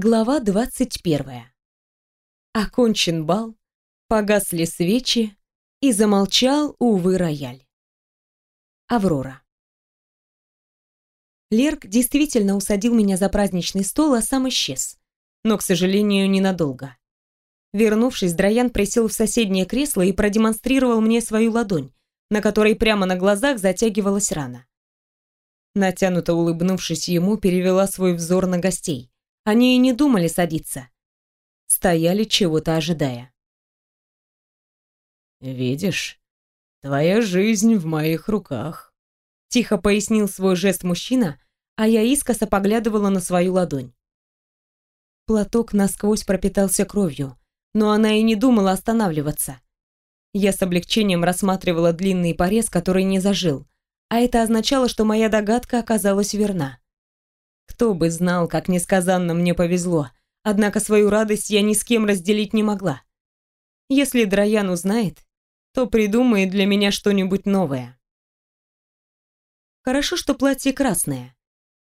Глава двадцать первая. Окончен бал, погасли свечи, и замолчал, увы, рояль. Аврора. Лерк действительно усадил меня за праздничный стол, а сам исчез. Но, к сожалению, ненадолго. Вернувшись, Драян присел в соседнее кресло и продемонстрировал мне свою ладонь, на которой прямо на глазах затягивалась рана. Натянуто улыбнувшись ему, перевела свой взор на гостей. Они и не думали садиться. Стояли, чего-то ожидая. «Видишь, твоя жизнь в моих руках», — тихо пояснил свой жест мужчина, а я искоса поглядывала на свою ладонь. Платок насквозь пропитался кровью, но она и не думала останавливаться. Я с облегчением рассматривала длинный порез, который не зажил, а это означало, что моя догадка оказалась верна. Кто бы знал, как несказанно мне повезло. Однако свою радость я ни с кем разделить не могла. Если Драян узнает, то придумает для меня что-нибудь новое. Хорошо, что платье красное.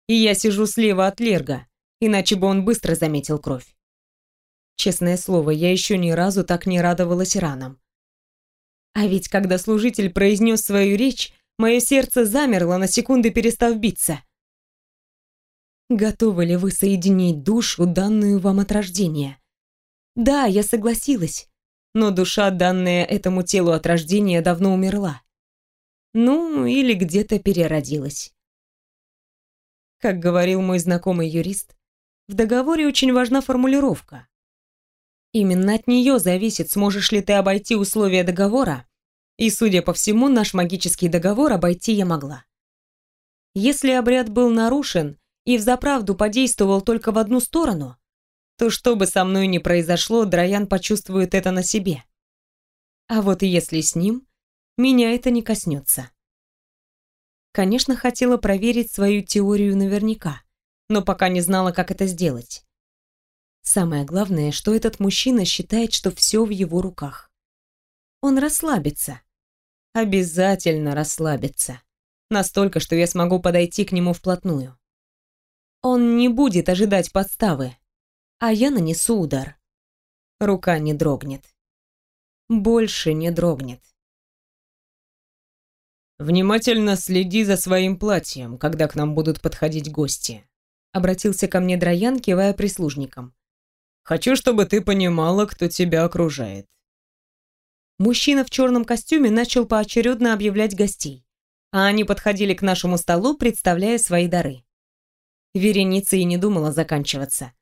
И я сижу слева от Лерга, иначе бы он быстро заметил кровь. Честное слово, я еще ни разу так не радовалась ранам. А ведь когда служитель произнес свою речь, мое сердце замерло, на секунды перестав биться. Готовы ли вы соединить душу, данную вам от рождения? Да, я согласилась, но душа, данная этому телу от рождения, давно умерла. Ну, или где-то переродилась. Как говорил мой знакомый юрист, в договоре очень важна формулировка. Именно от нее зависит, сможешь ли ты обойти условия договора, и, судя по всему, наш магический договор обойти я могла. Если обряд был нарушен, и взаправду подействовал только в одну сторону, то что бы со мной ни произошло, Драян почувствует это на себе. А вот если с ним, меня это не коснется. Конечно, хотела проверить свою теорию наверняка, но пока не знала, как это сделать. Самое главное, что этот мужчина считает, что все в его руках. Он расслабится. Обязательно расслабится. Настолько, что я смогу подойти к нему вплотную. Он не будет ожидать подставы, а я нанесу удар. Рука не дрогнет. Больше не дрогнет. «Внимательно следи за своим платьем, когда к нам будут подходить гости», обратился ко мне Драян, кивая прислужникам. «Хочу, чтобы ты понимала, кто тебя окружает». Мужчина в черном костюме начал поочередно объявлять гостей, а они подходили к нашему столу, представляя свои дары. Вереница и не думала заканчиваться.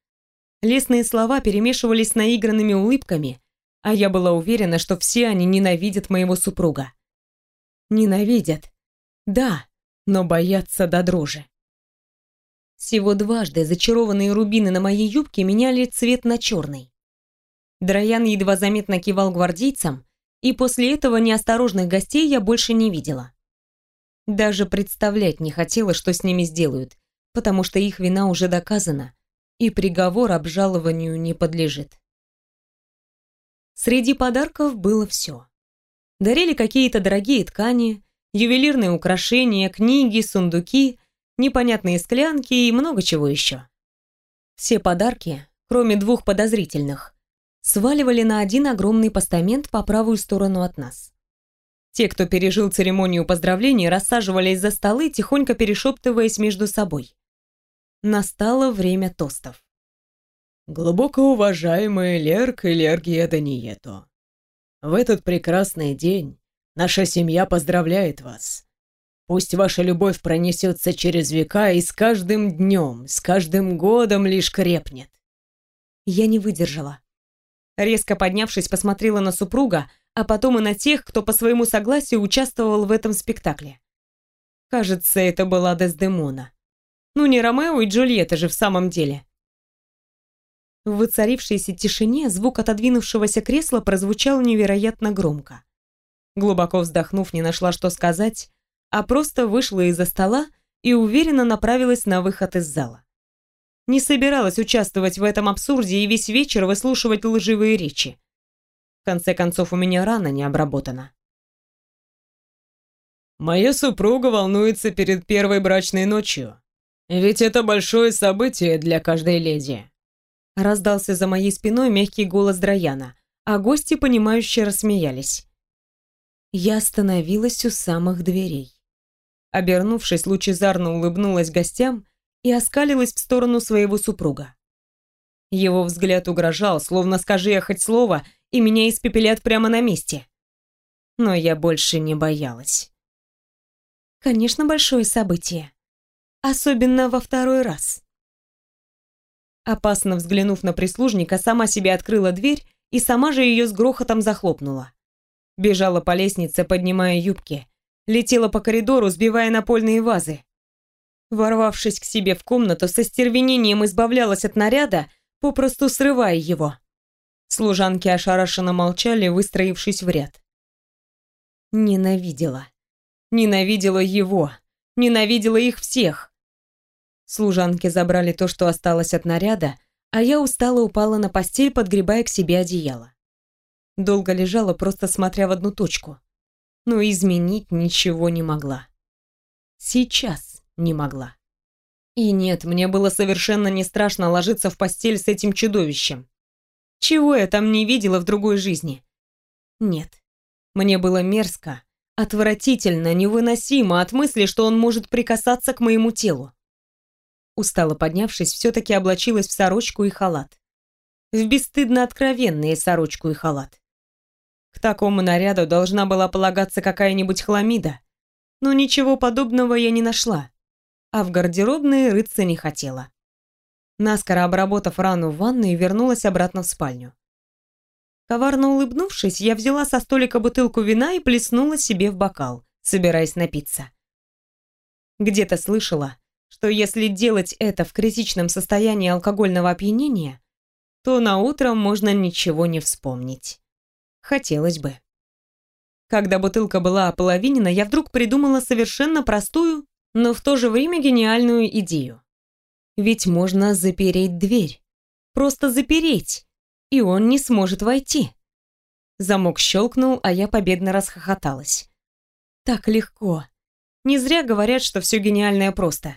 Лесные слова перемешивались с наигранными улыбками, а я была уверена, что все они ненавидят моего супруга. Ненавидят. Да, но боятся до дрожи. Всего дважды зачарованные рубины на моей юбке меняли цвет на черный. Драян едва заметно кивал гвардейцам, и после этого неосторожных гостей я больше не видела. Даже представлять не хотела, что с ними сделают, потому что их вина уже доказана, и приговор обжалованию не подлежит. Среди подарков было все. Дарили какие-то дорогие ткани, ювелирные украшения, книги, сундуки, непонятные склянки и много чего еще. Все подарки, кроме двух подозрительных, сваливали на один огромный постамент по правую сторону от нас. Те, кто пережил церемонию поздравлений, рассаживались за столы, тихонько перешептываясь между собой. Настало время тостов. Глубоко уважаемые Лерк и Лергия Данието, в этот прекрасный день наша семья поздравляет вас. Пусть ваша любовь пронесется через века и с каждым днем, с каждым годом лишь крепнет. Я не выдержала. Резко поднявшись, посмотрела на супруга, а потом и на тех, кто по своему согласию участвовал в этом спектакле. Кажется, это была Дездемона. Ну не Ромео и Джульетта же в самом деле. В воцарившейся тишине звук отодвинувшегося кресла прозвучал невероятно громко. Глубоко вздохнув, не нашла, что сказать, а просто вышла из-за стола и уверенно направилась на выход из зала. Не собиралась участвовать в этом абсурде и весь вечер выслушивать лживые речи. В конце концов, у меня рана не обработана. «Моя супруга волнуется перед первой брачной ночью», ведь это большое событие для каждой леди. Раздался за моей спиной мягкий голос Драяна, а гости, понимающе рассмеялись. Я остановилась у самых дверей. Обернувшись, лучезарно улыбнулась гостям и оскалилась в сторону своего супруга. Его взгляд угрожал, словно скажи я хоть слово, и меня испепелят прямо на месте. Но я больше не боялась. Конечно, большое событие. Особенно во второй раз. Опасно взглянув на прислужника, сама себе открыла дверь и сама же ее с грохотом захлопнула. Бежала по лестнице, поднимая юбки. Летела по коридору, сбивая напольные вазы. Ворвавшись к себе в комнату, со стервенением избавлялась от наряда, попросту срывая его. Служанки ошарашенно молчали, выстроившись в ряд. Ненавидела. Ненавидела его. Ненавидела их всех. Служанки забрали то, что осталось от наряда, а я устало упала на постель, подгребая к себе одеяло. Долго лежала, просто смотря в одну точку. Но изменить ничего не могла. Сейчас не могла. И нет, мне было совершенно не страшно ложиться в постель с этим чудовищем. Чего я там не видела в другой жизни? Нет. Мне было мерзко, отвратительно, невыносимо от мысли, что он может прикасаться к моему телу. Устало поднявшись, все-таки облачилась в сорочку и халат. В бесстыдно откровенные сорочку и халат. К такому наряду должна была полагаться какая-нибудь хламида, но ничего подобного я не нашла, а в гардеробные рыться не хотела. Наскоро обработав рану в ванной, вернулась обратно в спальню. Коварно улыбнувшись, я взяла со столика бутылку вина и плеснула себе в бокал, собираясь напиться. Где-то слышала, что если делать это в критичном состоянии алкогольного опьянения, то на утро можно ничего не вспомнить. Хотелось бы. Когда бутылка была ополовинена, я вдруг придумала совершенно простую, но в то же время гениальную идею. Ведь можно запереть дверь. Просто запереть, и он не сможет войти. Замок щелкнул, а я победно расхохоталась. Так легко. Не зря говорят, что все гениальное просто.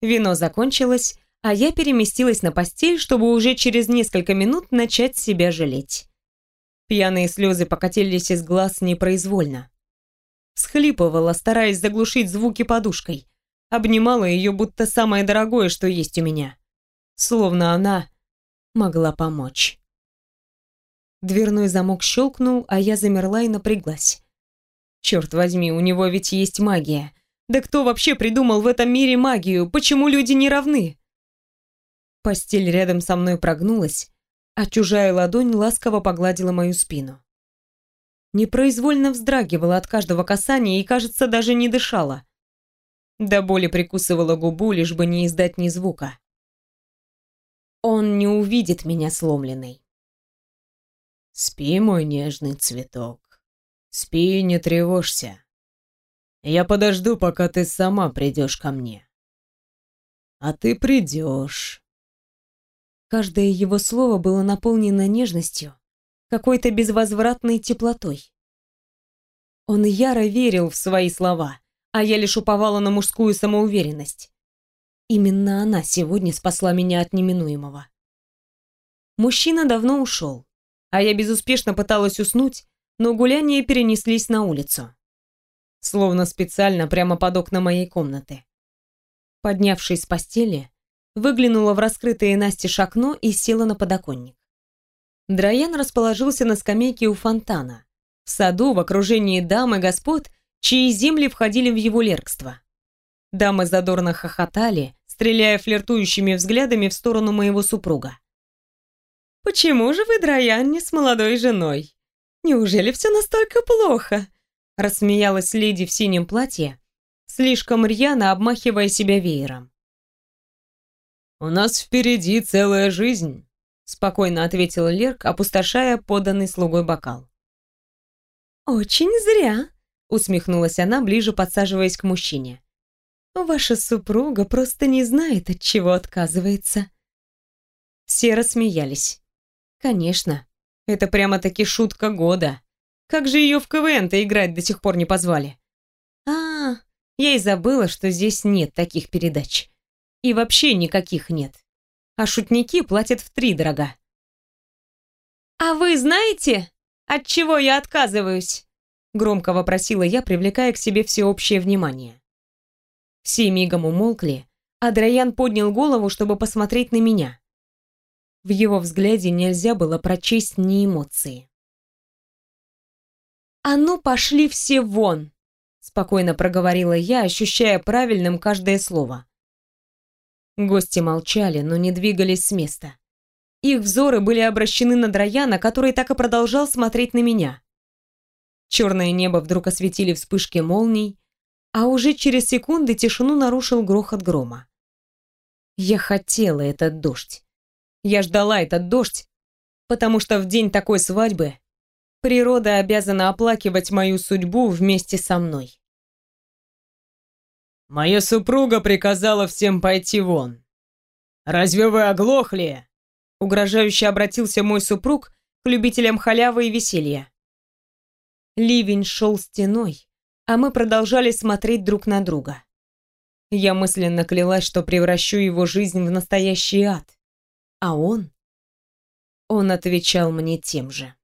Вино закончилось, а я переместилась на постель, чтобы уже через несколько минут начать себя жалеть. Пьяные слезы покатились из глаз непроизвольно. Схлипывала, стараясь заглушить звуки подушкой. Обнимала ее, будто самое дорогое, что есть у меня. Словно она могла помочь. Дверной замок щелкнул, а я замерла и напряглась. Черт возьми, у него ведь есть магия. Да кто вообще придумал в этом мире магию? Почему люди не равны? Постель рядом со мной прогнулась, а чужая ладонь ласково погладила мою спину. Непроизвольно вздрагивала от каждого касания и, кажется, даже не дышала. До боли прикусывала губу, лишь бы не издать ни звука. Он не увидит меня сломленной. «Спи, мой нежный цветок. Спи и не тревожься. Я подожду, пока ты сама придешь ко мне. А ты придешь. Каждое его слово было наполнено нежностью, какой-то безвозвратной теплотой. Он яро верил в свои слова, а я лишь уповала на мужскую самоуверенность. Именно она сегодня спасла меня от неминуемого. Мужчина давно ушел, а я безуспешно пыталась уснуть, но гуляния перенеслись на улицу словно специально прямо под окна моей комнаты. Поднявшись с постели, выглянула в раскрытое настежь окно и села на подоконник. Драян расположился на скамейке у фонтана, в саду в окружении дам и господ, чьи земли входили в его лергство. Дамы задорно хохотали, стреляя флиртующими взглядами в сторону моего супруга. «Почему же вы, Драян, не с молодой женой? Неужели все настолько плохо?» Рассмеялась леди в синем платье, слишком рьяно обмахивая себя веером. «У нас впереди целая жизнь», — спокойно ответил Лерк, опустошая поданный слугой бокал. «Очень зря», — усмехнулась она, ближе подсаживаясь к мужчине. «Ваша супруга просто не знает, от чего отказывается». Все рассмеялись. «Конечно, это прямо-таки шутка года. Как же ее в КВН-то играть до сих пор не позвали? А, я и забыла, что здесь нет таких передач. И вообще никаких нет. а шутники платят втридорога. «А вы знаете, от чего я отказываюсь?» Громко вопросила я, привлекая к себе всеобщее внимание. Все мигом умолкли, а Драян поднял голову, чтобы посмотреть на меня. В его взгляде нельзя было прочесть ни эмоции. «А ну, пошли все вон!» Спокойно проговорила я, ощущая правильным каждое слово. Гости молчали, но не двигались с места. Их взоры были обращены на Драяна, который так и продолжал смотреть на меня. Черное небо вдруг осветили вспышки молний, а уже через секунды тишину нарушил грохот грома. Я хотела этот дождь. Я ждала этот дождь, потому что в день такой свадьбы природа обязана оплакивать мою судьбу вместе со мной. «Моя супруга приказала всем пойти вон. Разве вы оглохли?» Угрожающе обратился мой супруг к любителям халявы и веселья. Ливень шел стеной, а мы продолжали смотреть друг на друга. Я мысленно клялась, что превращу его жизнь в настоящий ад. А он? Он отвечал мне тем же.